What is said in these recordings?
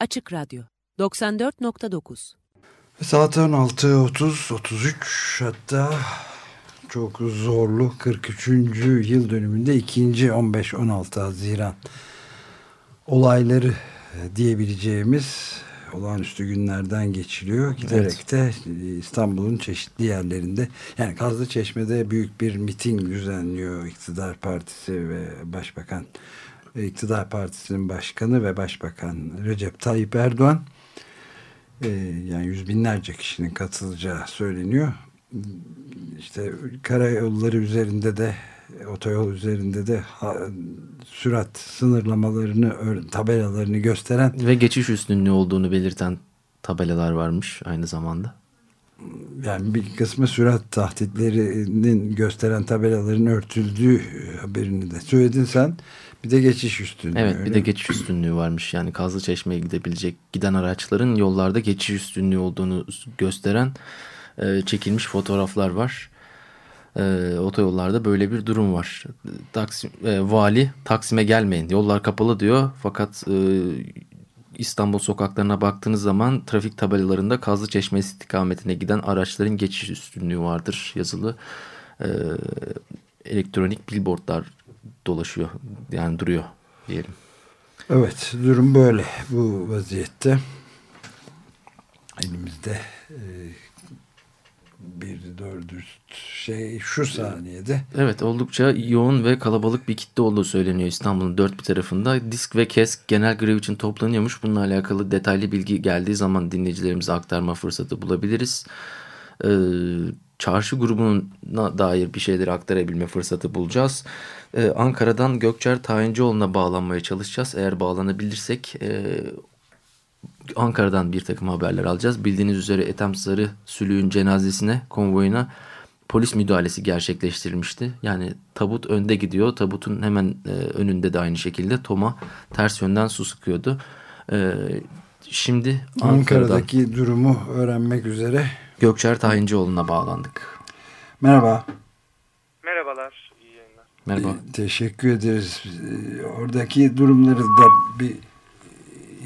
Açık Radyo 94.9 Saat 16.30-33 hatta çok zorlu 43. yıl dönümünde ikinci 15-16 Haziran olayları diyebileceğimiz olağanüstü günlerden geçiliyor. Giderek evet. de İstanbul'un çeşitli yerlerinde yani Kazlı Çeşme'de büyük bir miting düzenliyor iktidar partisi ve başbakan iktidar partisinin başkanı ve başbakan Recep Tayyip Erdoğan e, yani yüz binlerce kişinin katılacağı söyleniyor. İşte karayolları üzerinde de otoyol üzerinde de ha, sürat sınırlamalarını tabelalarını gösteren ve geçiş üstünlüğü olduğunu belirten tabelalar varmış aynı zamanda. Yani bir kısmı sürat tahtitlerinin gösteren tabelaların örtüldüğü haberini de söyledin sen. Bir de geçiş üstünlüğü. Evet bir de geçiş üstünlüğü varmış. Yani Kazlı Çeşme'ye gidebilecek giden araçların yollarda geçiş üstünlüğü olduğunu gösteren e, çekilmiş fotoğraflar var. E, otoyollarda böyle bir durum var. Taksim, e, vali Taksim'e gelmeyin yollar kapalı diyor. Fakat e, İstanbul sokaklarına baktığınız zaman trafik tabelalarında Kazlı Çeşme istikametine giden araçların geçiş üstünlüğü vardır yazılı. E, elektronik billboardlar dolaşıyor yani duruyor diyelim. Evet durum böyle bu vaziyette elimizde e, bir doğru dürüst şey şu saniyede. Evet oldukça yoğun ve kalabalık bir kitle olduğu söyleniyor İstanbul'un dört bir tarafında. Disk ve KESK genel grev için toplanıyormuş. Bununla alakalı detaylı bilgi geldiği zaman dinleyicilerimize aktarma fırsatı bulabiliriz. Ee, çarşı grubuna dair bir şeyleri aktarabilme fırsatı bulacağız. Ee, Ankara'dan Gökçer Tayincioğlu'na bağlanmaya çalışacağız. Eğer bağlanabilirsek e, Ankara'dan bir takım haberler alacağız. Bildiğiniz üzere Ethem Sarı Sülüğün cenazesine, konvoyuna polis müdahalesi gerçekleştirilmişti. Yani tabut önde gidiyor. Tabutun hemen e, önünde de aynı şekilde Toma ters yönden su sıkıyordu. E, şimdi Ankara'daki durumu öğrenmek üzere Gökçer Tayincioğlu'na bağlandık. Merhaba. Merhabalar. İyi yayınlar. Merhaba. E, teşekkür ederiz. E, oradaki durumları da bir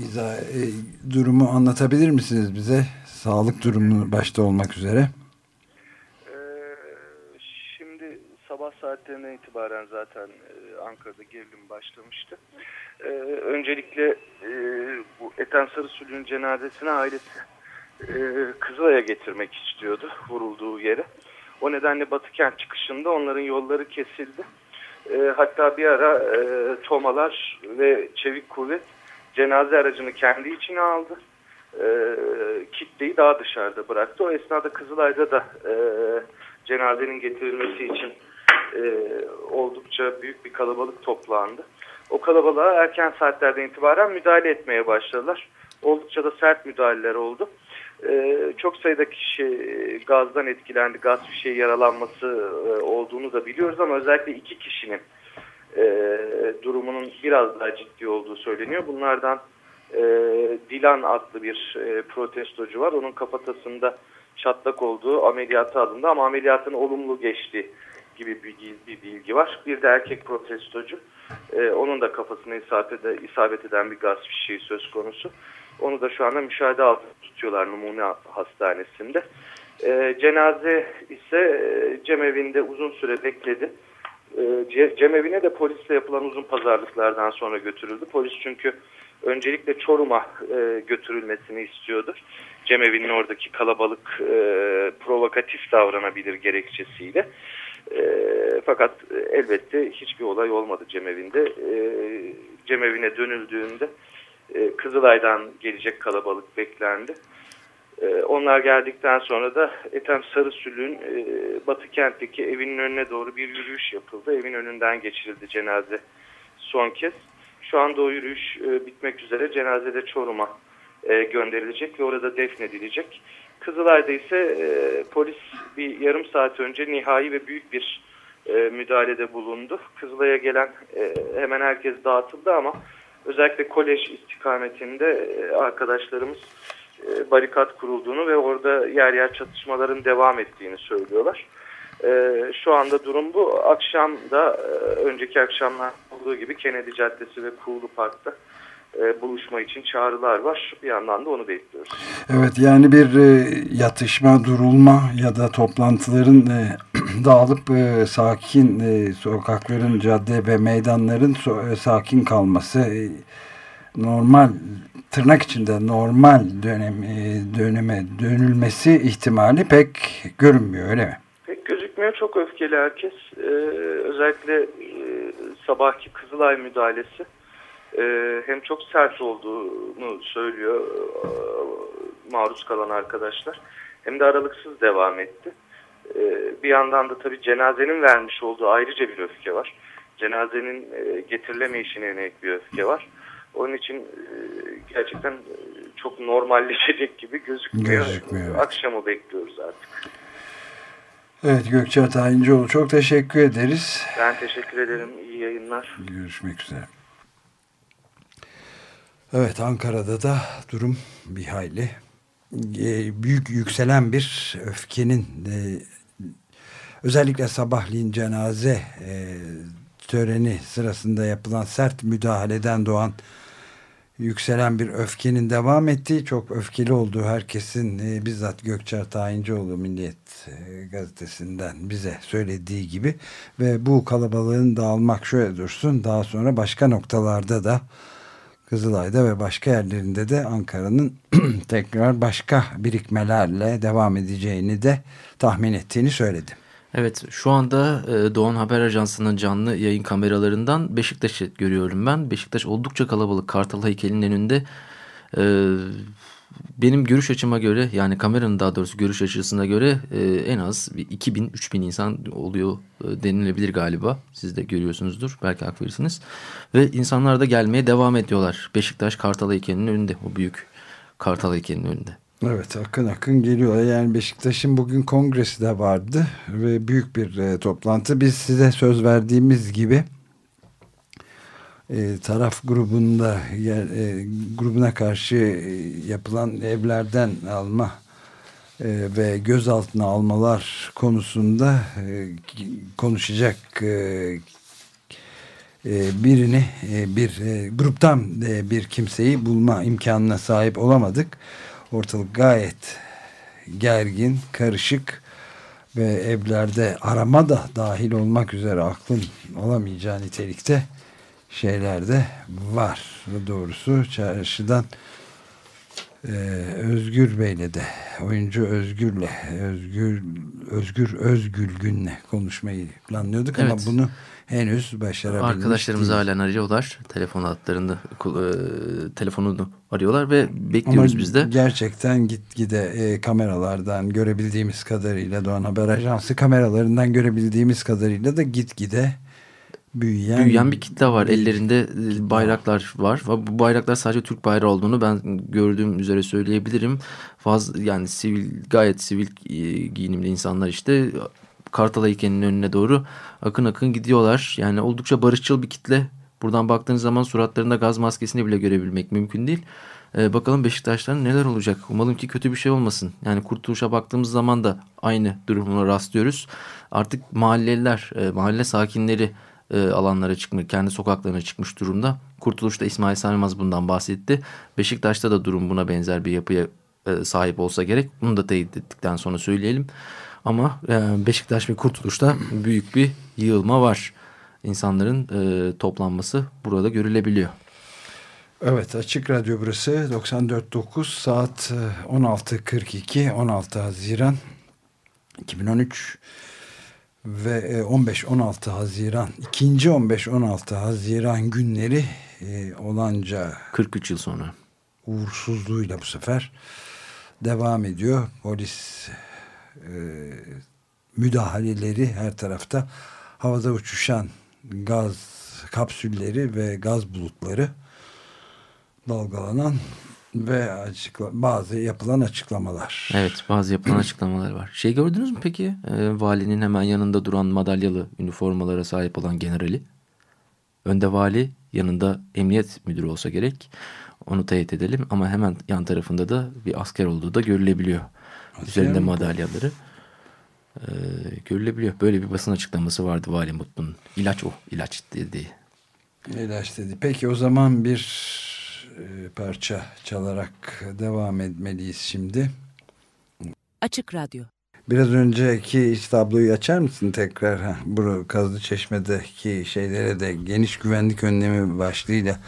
izah, e, durumu anlatabilir misiniz bize? Sağlık durumu başta olmak üzere. Ee, şimdi sabah saatlerine itibaren zaten e, Ankara'da gerilim başlamıştı. Ee, öncelikle e, bu Eten Sarısülü'nün cenazesine ailesi e, Kızılay'a getirmek istiyordu vurulduğu yere. O nedenle Batı kent çıkışında onların yolları kesildi. E, hatta bir ara e, tomalar ve çevik kuvvet cenaze aracını kendi içine aldı. E, kitleyi daha dışarıda bıraktı. O esnada Kızılay'da da e, cenazenin getirilmesi için e, oldukça büyük bir kalabalık toplandı. O kalabalığa erken saatlerden itibaren müdahale etmeye başladılar. Oldukça da sert müdahaleler oldu. Ee, çok sayıda kişi gazdan etkilendi, gaz fişeği yaralanması e, olduğunu da biliyoruz ama özellikle iki kişinin e, durumunun biraz daha ciddi olduğu söyleniyor. Bunlardan e, Dilan adlı bir e, protestocu var. Onun kafatasında çatlak olduğu ameliyatı alındı ama ameliyatın olumlu geçti gibi bir bilgi var. Bir de erkek protestocu. E, onun da kafasına isabet, isabet eden bir gaz fişeği söz konusu. Onu da şu anda müşahede altında tutuyorlar numune hastanesinde. E, cenaze ise e, cemevinde uzun süre bekledi. E, cemevine de polisle yapılan uzun pazarlıklardan sonra götürüldü. Polis çünkü öncelikle Çorum'a e, götürülmesini istiyordu. Cemevinin oradaki kalabalık e, provokatif davranabilir gerekçesiyle. E, fakat elbette hiçbir olay olmadı cemevinde. E, cemevine dönüldüğünde e, Kızılay'dan gelecek kalabalık beklendi. E, onlar geldikten sonra da Ethem Sarısülü'nün e, Batı kentteki evinin önüne doğru bir yürüyüş yapıldı. Evin önünden geçirildi cenaze son kez. Şu anda o yürüyüş e, bitmek üzere cenazede Çorum'a e, gönderilecek ve orada defnedilecek. Kızılay'da ise e, polis bir yarım saat önce nihai ve büyük bir e, müdahalede bulundu. Kızılay'a gelen e, hemen herkes dağıtıldı ama özellikle kolej istikametinde e, arkadaşlarımız e, barikat kurulduğunu ve orada yer yer çatışmaların devam ettiğini söylüyorlar. E, şu anda durum bu. Akşam da önceki akşamlar olduğu gibi Kennedy Caddesi ve Kuğulu Park'ta e, buluşma için çağrılar var. Bir yandan da onu bekliyoruz. Evet yani bir e, yatışma, durulma ya da toplantıların e, dağılıp e, sakin e, sokakların, cadde ve meydanların e, sakin kalması e, normal tırnak içinde normal dönem, e, döneme dönülmesi ihtimali pek görünmüyor öyle mi? Pek gözükmüyor. Çok öfkeli herkes. Ee, özellikle e, sabahki Kızılay müdahalesi e, hem çok sert olduğunu söylüyor e, maruz kalan arkadaşlar. Hem de aralıksız devam etti. E, bir yandan da tabii cenazenin vermiş olduğu ayrıca bir öfke var. Cenazenin e, getirilemeyişine yönelik bir öfke var. Onun için e, gerçekten e, çok normalleşecek gibi gözükmüyor. Gözükmüyor. Akşamı bekliyoruz artık. Evet Gökçe Tayincioğlu çok teşekkür ederiz. Ben teşekkür ederim. İyi yayınlar. Görüşmek üzere. Evet Ankara'da da durum bir hayli e, büyük yükselen bir öfkenin e, özellikle sabahleyin cenaze e, töreni sırasında yapılan sert müdahaleden doğan yükselen bir öfkenin devam ettiği çok öfkeli olduğu herkesin bizzat Gökçer Tayincioğlu Milliyet gazetesinden bize söylediği gibi ve bu kalabalığın dağılmak şöyle dursun daha sonra başka noktalarda da Kızılay'da ve başka yerlerinde de Ankara'nın tekrar başka birikmelerle devam edeceğini de tahmin ettiğini söyledi. Evet şu anda e, Doğan Haber Ajansı'nın canlı yayın kameralarından Beşiktaş'ı görüyorum ben. Beşiktaş oldukça kalabalık Kartal heykelinin önünde. E, benim görüş açıma göre yani kameranın daha doğrusu görüş açısına göre e, en az 2000-3000 insan oluyor denilebilir galiba. Siz de görüyorsunuzdur belki hak verirsiniz. Ve insanlar da gelmeye devam ediyorlar. Beşiktaş Kartal heykelinin önünde o büyük Kartal heykelinin önünde. Evet akın akın geliyor. Yani Beşiktaş'ın bugün kongresi de vardı ve büyük bir e, toplantı. Biz size söz verdiğimiz gibi e, taraf grubunda e, grubuna karşı e, yapılan evlerden alma e, ve gözaltına almalar konusunda e, konuşacak e, e birini e, bir e, gruptan bir kimseyi bulma imkanına sahip olamadık. Ortalık gayet gergin, karışık ve evlerde arama da dahil olmak üzere aklın olamayacağı nitelikte şeyler de var. Doğrusu çarşıdan e, Özgür Bey'le de oyuncu Özgür'le Özgür Özgür Özgül Gün'le konuşmayı planlıyorduk evet. ama bunu henüz başarabilmiş Arkadaşlarımız değil. halen arıyorlar. Telefon hatlarını, e, telefonunu arıyorlar ve bekliyoruz Ama biz de. gerçekten gitgide e, kameralardan görebildiğimiz kadarıyla Doğan Haber Ajansı kameralarından görebildiğimiz kadarıyla da gitgide büyüyen, büyüyen bir kitle var. Ellerinde e, bayraklar var. Bu bayraklar sadece Türk bayrağı olduğunu ben gördüğüm üzere söyleyebilirim. Faz yani sivil gayet sivil e, giyinimli insanlar işte Kartal heykelinin önüne doğru akın akın gidiyorlar. Yani oldukça barışçıl bir kitle. Buradan baktığınız zaman suratlarında gaz maskesini bile görebilmek mümkün değil. Ee, bakalım Beşiktaş'tan neler olacak. Umalım ki kötü bir şey olmasın. Yani Kurtuluş'a baktığımız zaman da aynı durumuna rastlıyoruz. Artık mahalleliler, e, mahalle sakinleri e, alanlara çıkmış, kendi sokaklarına çıkmış durumda. Kurtuluş'ta İsmail Sarmaz bundan bahsetti. Beşiktaş'ta da durum buna benzer bir yapıya e, sahip olsa gerek. Bunu da teyit ettikten sonra söyleyelim. Ama e, Beşiktaş ve Kurtuluş'ta büyük bir yığılma var. İnsanların e, toplanması burada görülebiliyor. Evet Açık Radyo burası 94.9 saat 16.42 16 Haziran 2013 ve 15-16 Haziran ikinci 15-16 Haziran günleri e, olanca 43 yıl sonra uğursuzluğuyla bu sefer devam ediyor. Polis e, müdahaleleri her tarafta havada uçuşan gaz kapsülleri ve gaz bulutları dalgalanan ve açıkla bazı yapılan açıklamalar. Evet bazı yapılan açıklamalar var. Şey gördünüz mü peki? Ee, valinin hemen yanında duran madalyalı üniformalara sahip olan generali. Önde vali yanında emniyet müdürü olsa gerek. Onu teyit edelim ama hemen yan tarafında da bir asker olduğu da görülebiliyor. Asker Üzerinde mi? madalyaları e, görülebiliyor. Böyle bir basın açıklaması vardı Vali Mutlu'nun. İlaç o, ilaç dediği. İlaç dedi. Peki o zaman bir e, parça çalarak devam etmeliyiz şimdi. Açık Radyo Biraz önceki tabloyu açar mısın tekrar? Ha, bu Kazlı Çeşme'deki şeylere de geniş güvenlik önlemi başlığıyla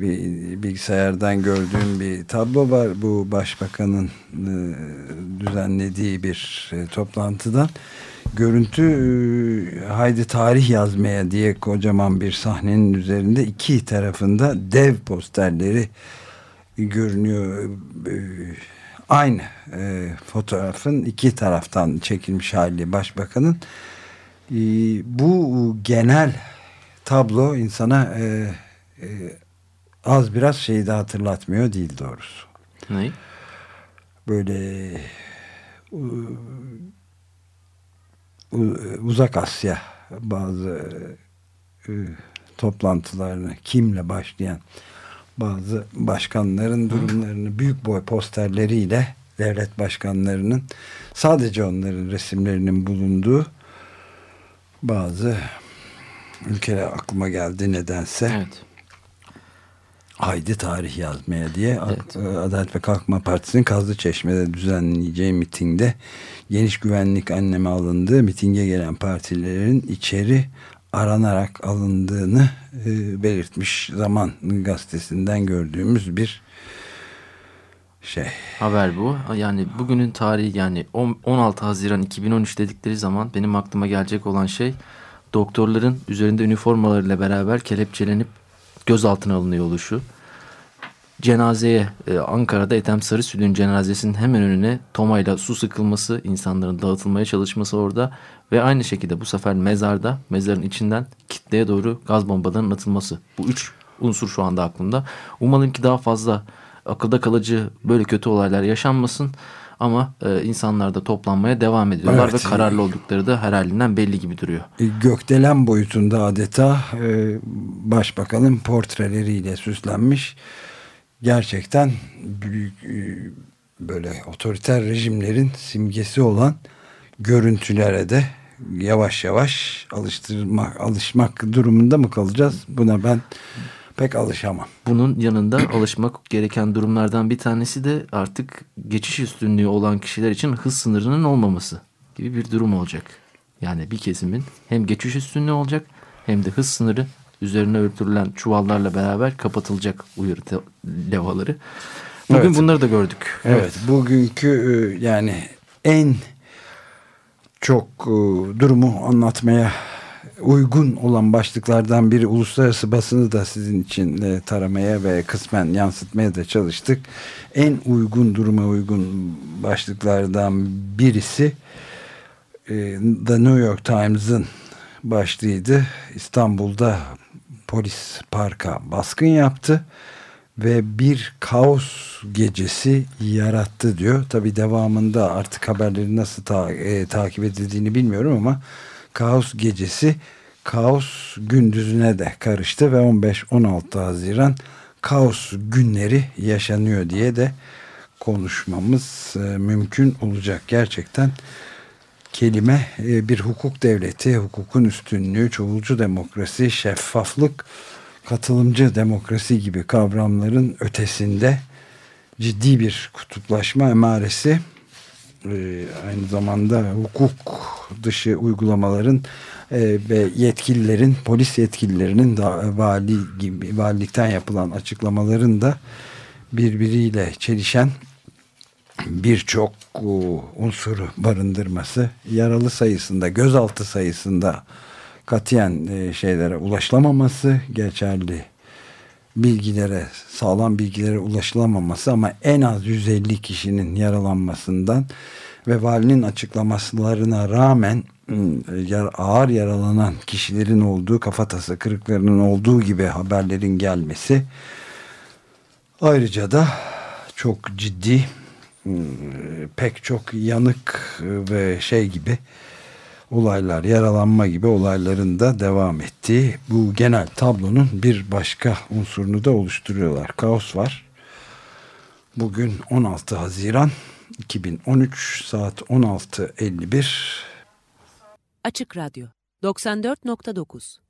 bir bilgisayardan gördüğüm bir tablo var. Bu başbakanın e, düzenlediği bir e, toplantıdan. Görüntü e, haydi tarih yazmaya diye kocaman bir sahnenin üzerinde iki tarafında dev posterleri görünüyor. E, aynı e, fotoğrafın iki taraftan çekilmiş hali başbakanın. Bu genel tablo insana az biraz şeyi de hatırlatmıyor değil doğrusu. Ne? Böyle uzak Asya bazı e, toplantılarını kimle başlayan bazı başkanların durumlarını büyük boy posterleriyle devlet başkanlarının sadece onların resimlerinin bulunduğu bazı ülkeler aklıma geldi nedense. Evet. Haydi tarih yazmaya diye evet. Adalet ve Kalkınma Partisi'nin Kazlı Çeşme'de düzenleyeceği mitingde geniş güvenlik anneme alındığı mitinge gelen partilerin içeri aranarak alındığını e, belirtmiş Zaman gazetesinden gördüğümüz bir şey. Haber bu. Yani bugünün tarihi yani 16 Haziran 2013 dedikleri zaman benim aklıma gelecek olan şey doktorların üzerinde üniformalarıyla beraber kelepçelenip gözaltına alınıyor oluşu cenazeye e, Ankara'da Ethem Sarısülü'nün cenazesinin hemen önüne tomayla su sıkılması, insanların dağıtılmaya çalışması orada ve aynı şekilde bu sefer mezarda, mezarın içinden kitleye doğru gaz bombalarının atılması. Bu üç unsur şu anda aklımda. Umalım ki daha fazla akılda kalıcı böyle kötü olaylar yaşanmasın. Ama e, insanlar da toplanmaya devam ediyorlar evet. ve kararlı oldukları da her halinden belli gibi duruyor. E, gökdelen boyutunda adeta e, başbakanın portreleriyle süslenmiş gerçekten büyük e, böyle otoriter rejimlerin simgesi olan görüntülere de yavaş yavaş alıştırmak alışmak durumunda mı kalacağız? Buna ben pek alışamam. Bunun yanında alışmak gereken durumlardan bir tanesi de artık geçiş üstünlüğü olan kişiler için hız sınırının olmaması gibi bir durum olacak. Yani bir kesimin hem geçiş üstünlüğü olacak hem de hız sınırı üzerine örtülen çuvallarla beraber kapatılacak uyarı levhaları. Bugün evet. bunları da gördük. Evet, evet. bugünkü e, yani en çok e, durumu anlatmaya uygun olan başlıklardan biri uluslararası basını da sizin için e, taramaya ve kısmen yansıtmaya da çalıştık. En uygun duruma uygun başlıklardan birisi The New York Times'ın başlığıydı. İstanbul'da polis parka baskın yaptı ve bir kaos gecesi yarattı diyor. Tabi devamında artık haberleri nasıl ta e, takip edildiğini bilmiyorum ama kaos gecesi kaos gündüzüne de karıştı ve 15-16 Haziran kaos günleri yaşanıyor diye de konuşmamız e, mümkün olacak. Gerçekten kelime e, bir hukuk devleti, hukukun üstünlüğü, çoğulcu demokrasi, şeffaflık, katılımcı demokrasi gibi kavramların ötesinde ciddi bir kutuplaşma emaresi e, aynı zamanda hukuk dışı uygulamaların e, ve yetkililerin, polis yetkililerinin da vali gibi valilikten yapılan açıklamaların da birbiriyle çelişen birçok unsuru barındırması, yaralı sayısında, gözaltı sayısında katiyen e, şeylere ulaşılamaması, geçerli bilgilere, sağlam bilgilere ulaşılamaması ama en az 150 kişinin yaralanmasından ve valinin açıklamalarına rağmen ağır yaralanan kişilerin olduğu, kafatası kırıklarının olduğu gibi haberlerin gelmesi ayrıca da çok ciddi pek çok yanık ve şey gibi olaylar, yaralanma gibi olayların da devam ettiği bu genel tablonun bir başka unsurunu da oluşturuyorlar. Kaos var. Bugün 16 Haziran 2013 saat 16.51 Açık Radyo 94.9